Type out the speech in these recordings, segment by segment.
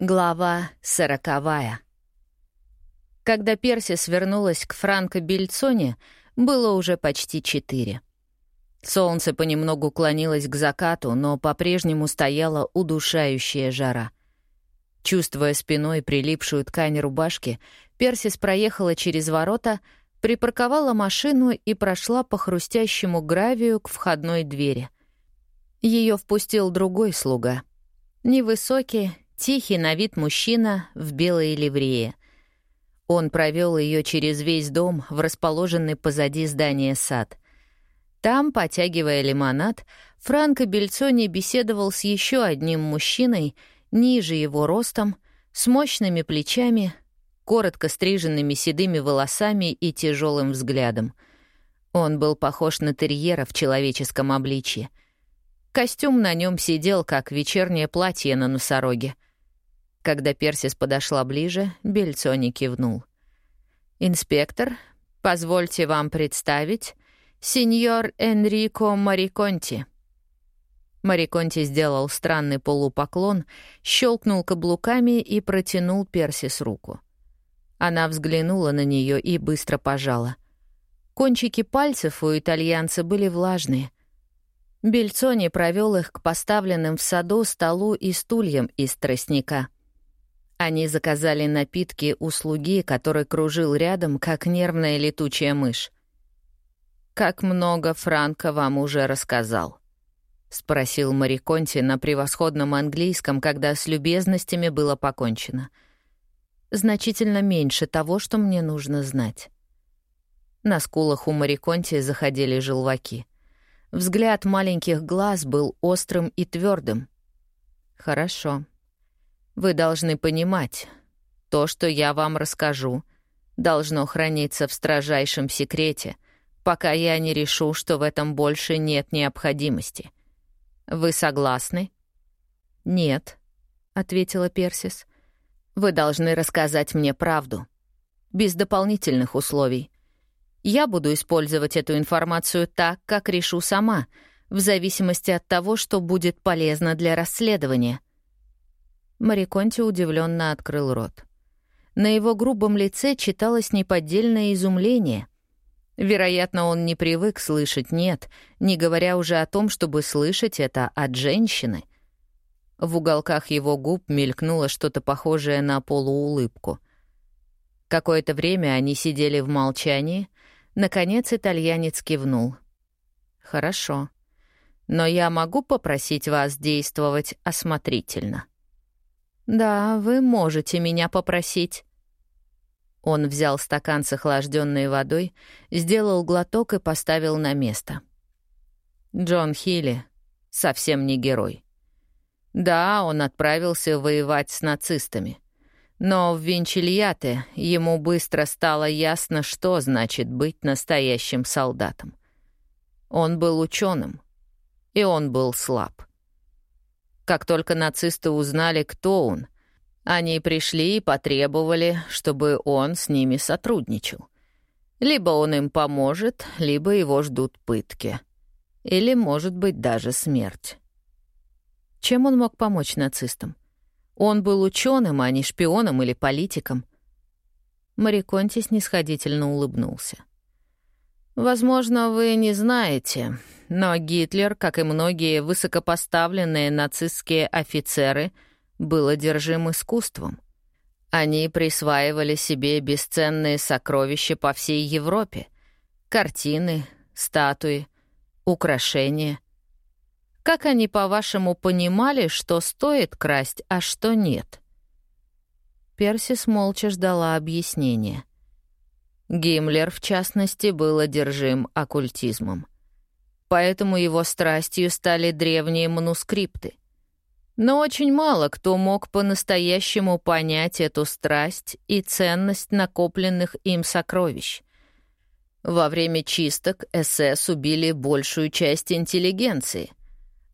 Глава сороковая. Когда Персис вернулась к Франко Бельцоне, было уже почти четыре. Солнце понемногу клонилось к закату, но по-прежнему стояла удушающая жара. Чувствуя спиной прилипшую ткань рубашки, Персис проехала через ворота, припарковала машину и прошла по хрустящему гравию к входной двери. Ее впустил другой слуга. Невысокий, Тихий на вид мужчина в белой ливрее. Он провел ее через весь дом в расположенный позади здания сад. Там, потягивая лимонад, Франко Бельцони беседовал с еще одним мужчиной, ниже его ростом, с мощными плечами, коротко стриженными седыми волосами и тяжелым взглядом. Он был похож на терьера в человеческом обличье. Костюм на нем сидел, как вечернее платье на носороге — когда Персис подошла ближе, Бельцони кивнул. «Инспектор, позвольте вам представить сеньор Энрико Мариконти». Мариконти сделал странный полупоклон, щелкнул каблуками и протянул Персис руку. Она взглянула на нее и быстро пожала. Кончики пальцев у итальянца были влажные. Бельцони провел их к поставленным в саду столу и стульям из тростника — они заказали напитки у слуги, который кружил рядом, как нервная летучая мышь. «Как много Франко вам уже рассказал?» — спросил Мариконти на превосходном английском, когда с любезностями было покончено. «Значительно меньше того, что мне нужно знать». На скулах у Мариконти заходили желваки. Взгляд маленьких глаз был острым и твердым. «Хорошо», вы должны понимать, то, что я вам расскажу, должно храниться в строжайшем секрете, пока я не решу, что в этом больше нет необходимости. Вы согласны? Нет, ответила Персис. Вы должны рассказать мне правду, без дополнительных условий. Я буду использовать эту информацию так, как решу сама, в зависимости от того, что будет полезно для расследования — Мариконти удивленно открыл рот. На его грубом лице читалось неподдельное изумление. Вероятно, он не привык слышать «нет», не говоря уже о том, чтобы слышать это от женщины. В уголках его губ мелькнуло что-то похожее на полуулыбку. Какое-то время они сидели в молчании. Наконец итальянец кивнул. «Хорошо. Но я могу попросить вас действовать осмотрительно?» «Да, вы можете меня попросить». Он взял стакан с охлажденной водой, сделал глоток и поставил на место. Джон Хилли совсем не герой. Да, он отправился воевать с нацистами. Но в Винчильяте ему быстро стало ясно, что значит быть настоящим солдатом. Он был ученым, и он был слаб. Как только нацисты узнали, кто он, они пришли и потребовали, чтобы он с ними сотрудничал. Либо он им поможет, либо его ждут пытки. Или, может быть, даже смерть. Чем он мог помочь нацистам? Он был ученым, а не шпионом или политиком. Мариконти снисходительно улыбнулся. «Возможно, вы не знаете, но Гитлер, как и многие высокопоставленные нацистские офицеры, был одержим искусством. Они присваивали себе бесценные сокровища по всей Европе. Картины, статуи, украшения. Как они, по-вашему, понимали, что стоит красть, а что нет? Персис молча ждала объяснения. Гиммлер, в частности, был одержим оккультизмом поэтому его страстью стали древние манускрипты. Но очень мало кто мог по-настоящему понять эту страсть и ценность накопленных им сокровищ. Во время чисток СС убили большую часть интеллигенции,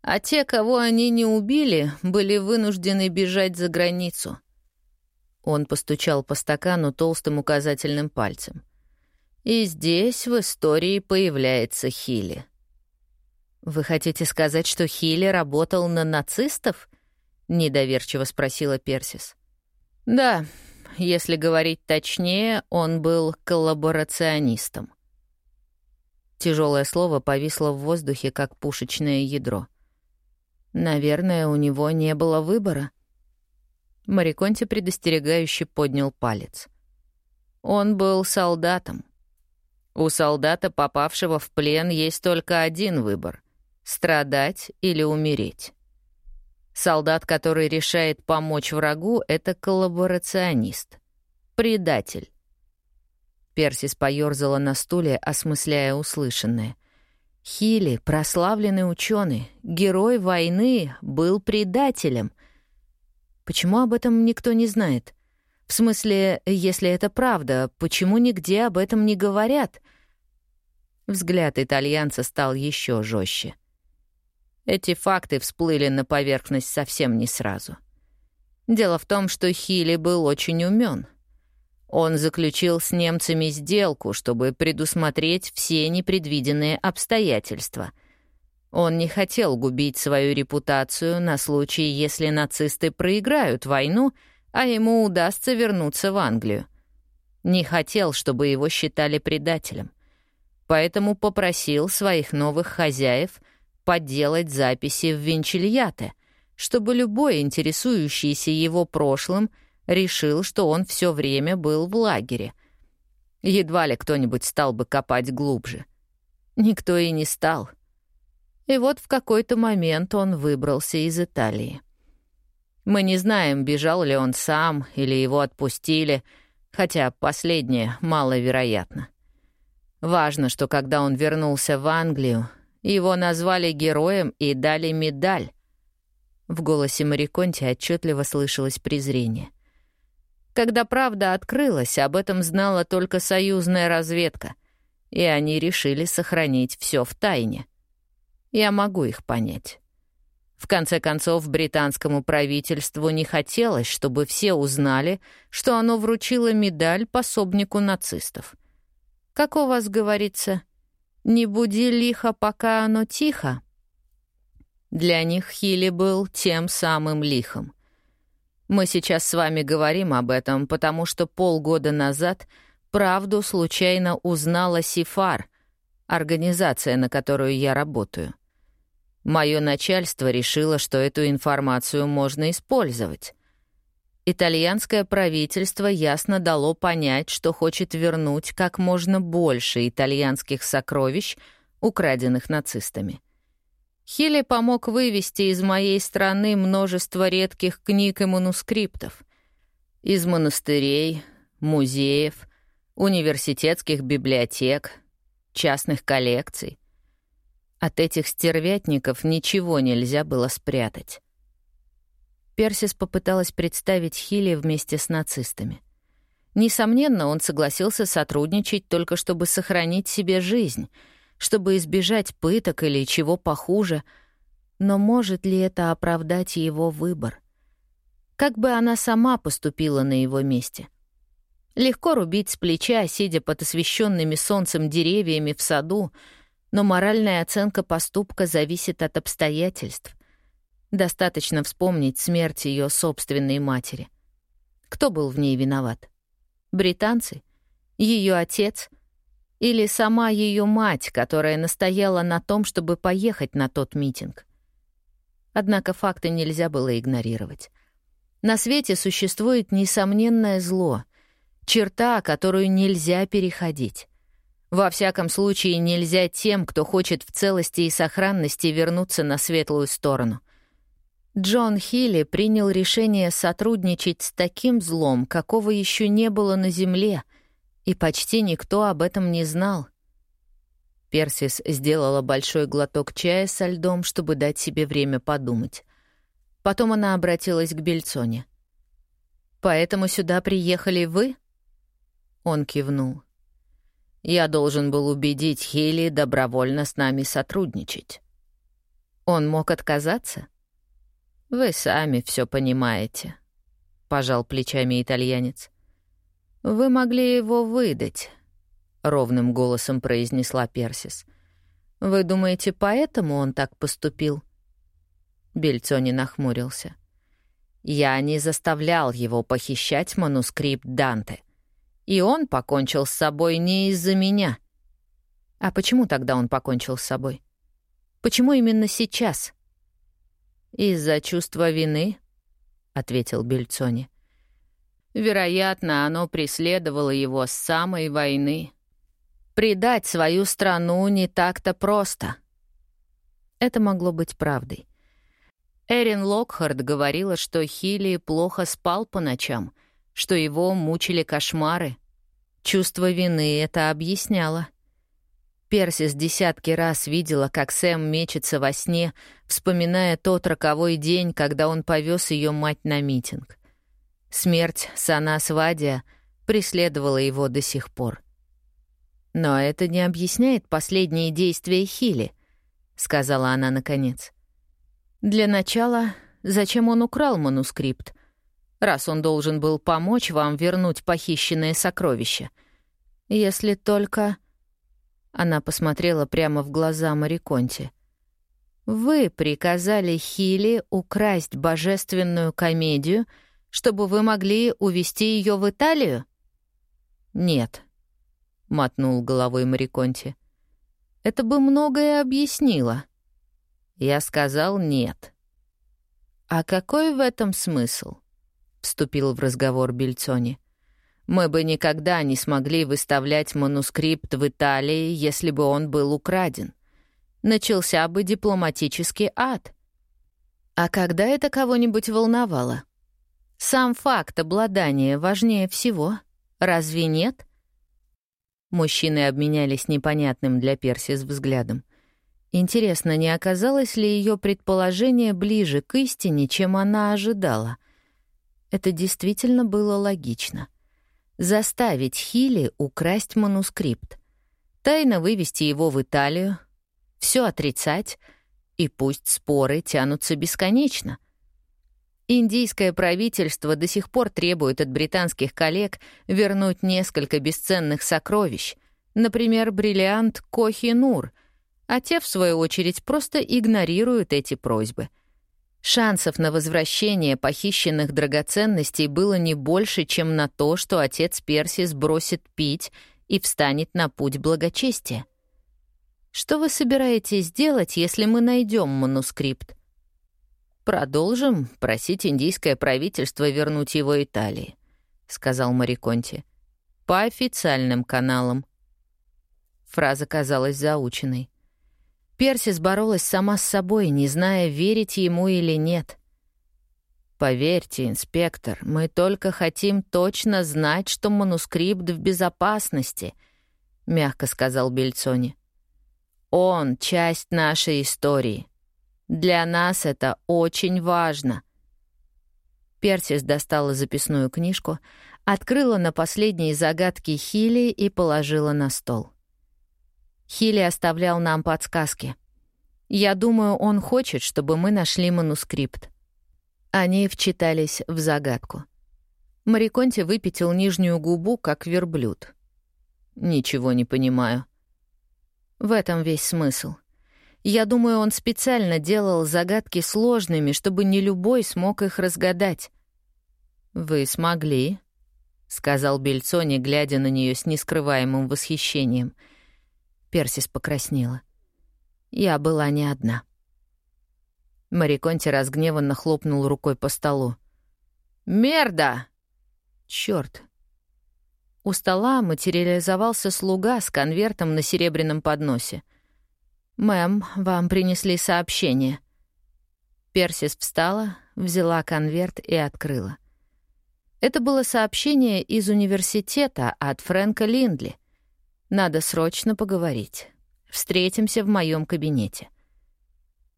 а те, кого они не убили, были вынуждены бежать за границу. Он постучал по стакану толстым указательным пальцем. И здесь в истории появляется Хилли. «Вы хотите сказать, что Хилли работал на нацистов?» — недоверчиво спросила Персис. «Да, если говорить точнее, он был коллаборационистом». Тяжелое слово повисло в воздухе, как пушечное ядро. Наверное, у него не было выбора. Мариконти предостерегающе поднял палец. Он был солдатом. У солдата, попавшего в плен, есть только один выбор — страдать или умереть. Солдат, который решает помочь врагу, — это коллаборационист, предатель. Персис поёрзала на стуле, осмысляя услышанное. Хили, прославленный ученый, герой войны, был предателем. Почему об этом никто не знает? В смысле, если это правда, почему нигде об этом не говорят? Взгляд итальянца стал еще жестче. Эти факты всплыли на поверхность совсем не сразу. Дело в том, что Хили был очень умен. Он заключил с немцами сделку, чтобы предусмотреть все непредвиденные обстоятельства. Он не хотел губить свою репутацию на случай, если нацисты проиграют войну, а ему удастся вернуться в Англию. Не хотел, чтобы его считали предателем. Поэтому попросил своих новых хозяев подделать записи в Венчильяте, чтобы любой, интересующийся его прошлым, — решил, что он все время был в лагере. Едва ли кто-нибудь стал бы копать глубже. Никто и не стал. И вот в какой-то момент он выбрался из Италии. Мы не знаем, бежал ли он сам или его отпустили, хотя последнее маловероятно. Важно, что когда он вернулся в Англию, его назвали героем и дали медаль. В голосе Мариконти отчетливо слышалось презрение. Когда правда открылась, об этом знала только союзная разведка, и они решили сохранить все в тайне. Я могу их понять. В конце концов, британскому правительству не хотелось, чтобы все узнали, что оно вручило медаль пособнику нацистов. Как у вас говорится, «Не буди лихо, пока оно тихо». Для них Хилли был тем самым лихом. Мы сейчас с вами говорим об этом, потому что полгода назад правду случайно узнала Сифар, организация, на которую я работаю. Мое начальство решило, что эту информацию можно использовать. Итальянское правительство ясно дало понять, что хочет вернуть как можно больше итальянских сокровищ, украденных нацистами. Хилли помог вывести из моей страны множество редких книг и манускриптов. Из монастырей, музеев, университетских библиотек, частных коллекций. От этих стервятников ничего нельзя было спрятать. Персис попыталась представить Хилли вместе с нацистами. Несомненно, он согласился сотрудничать только чтобы сохранить себе жизнь — чтобы избежать пыток или чего похуже. Но может ли это оправдать его выбор? Как бы она сама поступила на его месте? Легко рубить с плеча, сидя под освещенными солнцем деревьями в саду, но моральная оценка поступка зависит от обстоятельств. Достаточно вспомнить смерть ее собственной матери. Кто был в ней виноват? Британцы? Ее отец? Или сама ее мать, которая настояла на том, чтобы поехать на тот митинг. Однако факты нельзя было игнорировать. На свете существует несомненное зло, черта, которую нельзя переходить. Во всяком случае, нельзя тем, кто хочет в целости и сохранности вернуться на светлую сторону. Джон Хилли принял решение сотрудничать с таким злом, какого еще не было на Земле — и почти никто об этом не знал. Персис сделала большой глоток чая со льдом, чтобы дать себе время подумать. Потом она обратилась к Бельцоне. «Поэтому сюда приехали вы?» Он кивнул. «Я должен был убедить Хейли добровольно с нами сотрудничать». «Он мог отказаться?» «Вы сами все понимаете», — пожал плечами итальянец. «Вы могли его выдать», — ровным голосом произнесла Персис. «Вы думаете, поэтому он так поступил?» Бельцони нахмурился. Я не заставлял его похищать манускрипт Данте. И он покончил с собой не из-за меня. А почему тогда он покончил с собой? Почему именно сейчас? Из-за чувства вины, ответил Бельцони. Вероятно, оно преследовало его с самой войны. Предать свою страну не так-то просто. Это могло быть правдой. Эрин Локхард говорила, что Хилли плохо спал по ночам, что его мучили кошмары. Чувство вины это объясняло. Персис десятки раз видела, как Сэм мечется во сне, вспоминая тот роковой день, когда он повез ее мать на митинг. Смерть Сана Свадия преследовала его до сих пор. «Но это не объясняет последние действия Хили», — сказала она наконец. Для начала, зачем он украл манускрипт? Раз он должен был помочь вам вернуть похищенное сокровище. Если только... Она посмотрела прямо в глаза Мариконте. «Вы приказали Хили украсть божественную комедию, чтобы вы могли увезти ее в Италию?» «Нет», — мотнул головой Мариконте. «Это бы многое объяснило». Я сказал «нет». «А какой в этом смысл?» — вступил в разговор Бельцони. «Мы бы никогда не смогли выставлять манускрипт в Италии, если бы он был украден. Начался бы дипломатический ад. А когда это кого-нибудь волновало? Сам факт обладания важнее всего. Разве нет?» Мужчины обменялись непонятным для Персис взглядом. Интересно, не оказалось ли ее предположение ближе к истине, чем она ожидала? Это действительно было логично. Заставить Хили украсть манускрипт, тайно вывести его в Италию, все отрицать, и пусть споры тянутся бесконечно. Индийское правительство до сих пор требует от британских коллег вернуть несколько бесценных сокровищ, например, бриллиант Кохи-Нур — а те, в свою очередь, просто игнорируют эти просьбы. Шансов на возвращение похищенных драгоценностей было не больше, чем на то, что отец Перси сбросит пить и встанет на путь благочестия. Что вы собираетесь делать, если мы найдем манускрипт? Продолжим просить индийское правительство вернуть его Италии, сказал Мариконти. По официальным каналам. Фраза казалась заученной. Персис боролась сама с собой, не зная, верить ему или нет. «Поверьте, инспектор, мы только хотим точно знать, что манускрипт в безопасности», — мягко сказал Бельцони. «Он — часть нашей истории. Для нас это очень важно». Персис достала записную книжку, открыла на последние загадки Хили и положила на стол. Хилли оставлял нам подсказки. Я думаю, он хочет, чтобы мы нашли манускрипт. Они вчитались в загадку. Мариконти выпятил нижнюю губу, как верблюд. «Ничего не понимаю». В этом весь смысл. Я думаю, он специально делал загадки сложными, чтобы не любой смог их разгадать. «Вы смогли», — сказал Бельцони, глядя на нее с нескрываемым восхищением — Персис покраснела. Я была не одна. Мариконти разгневанно хлопнул рукой по столу. «Мерда!» «Чёрт!» У стола материализовался слуга с конвертом на серебряном подносе. «Мэм, вам принесли сообщение». Персис встала, взяла конверт и открыла. Это было сообщение из университета от Фрэнка Линдли — надо срочно поговорить. Встретимся в моем кабинете».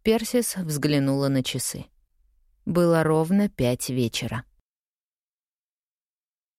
Персис взглянула на часы. Было ровно пять вечера.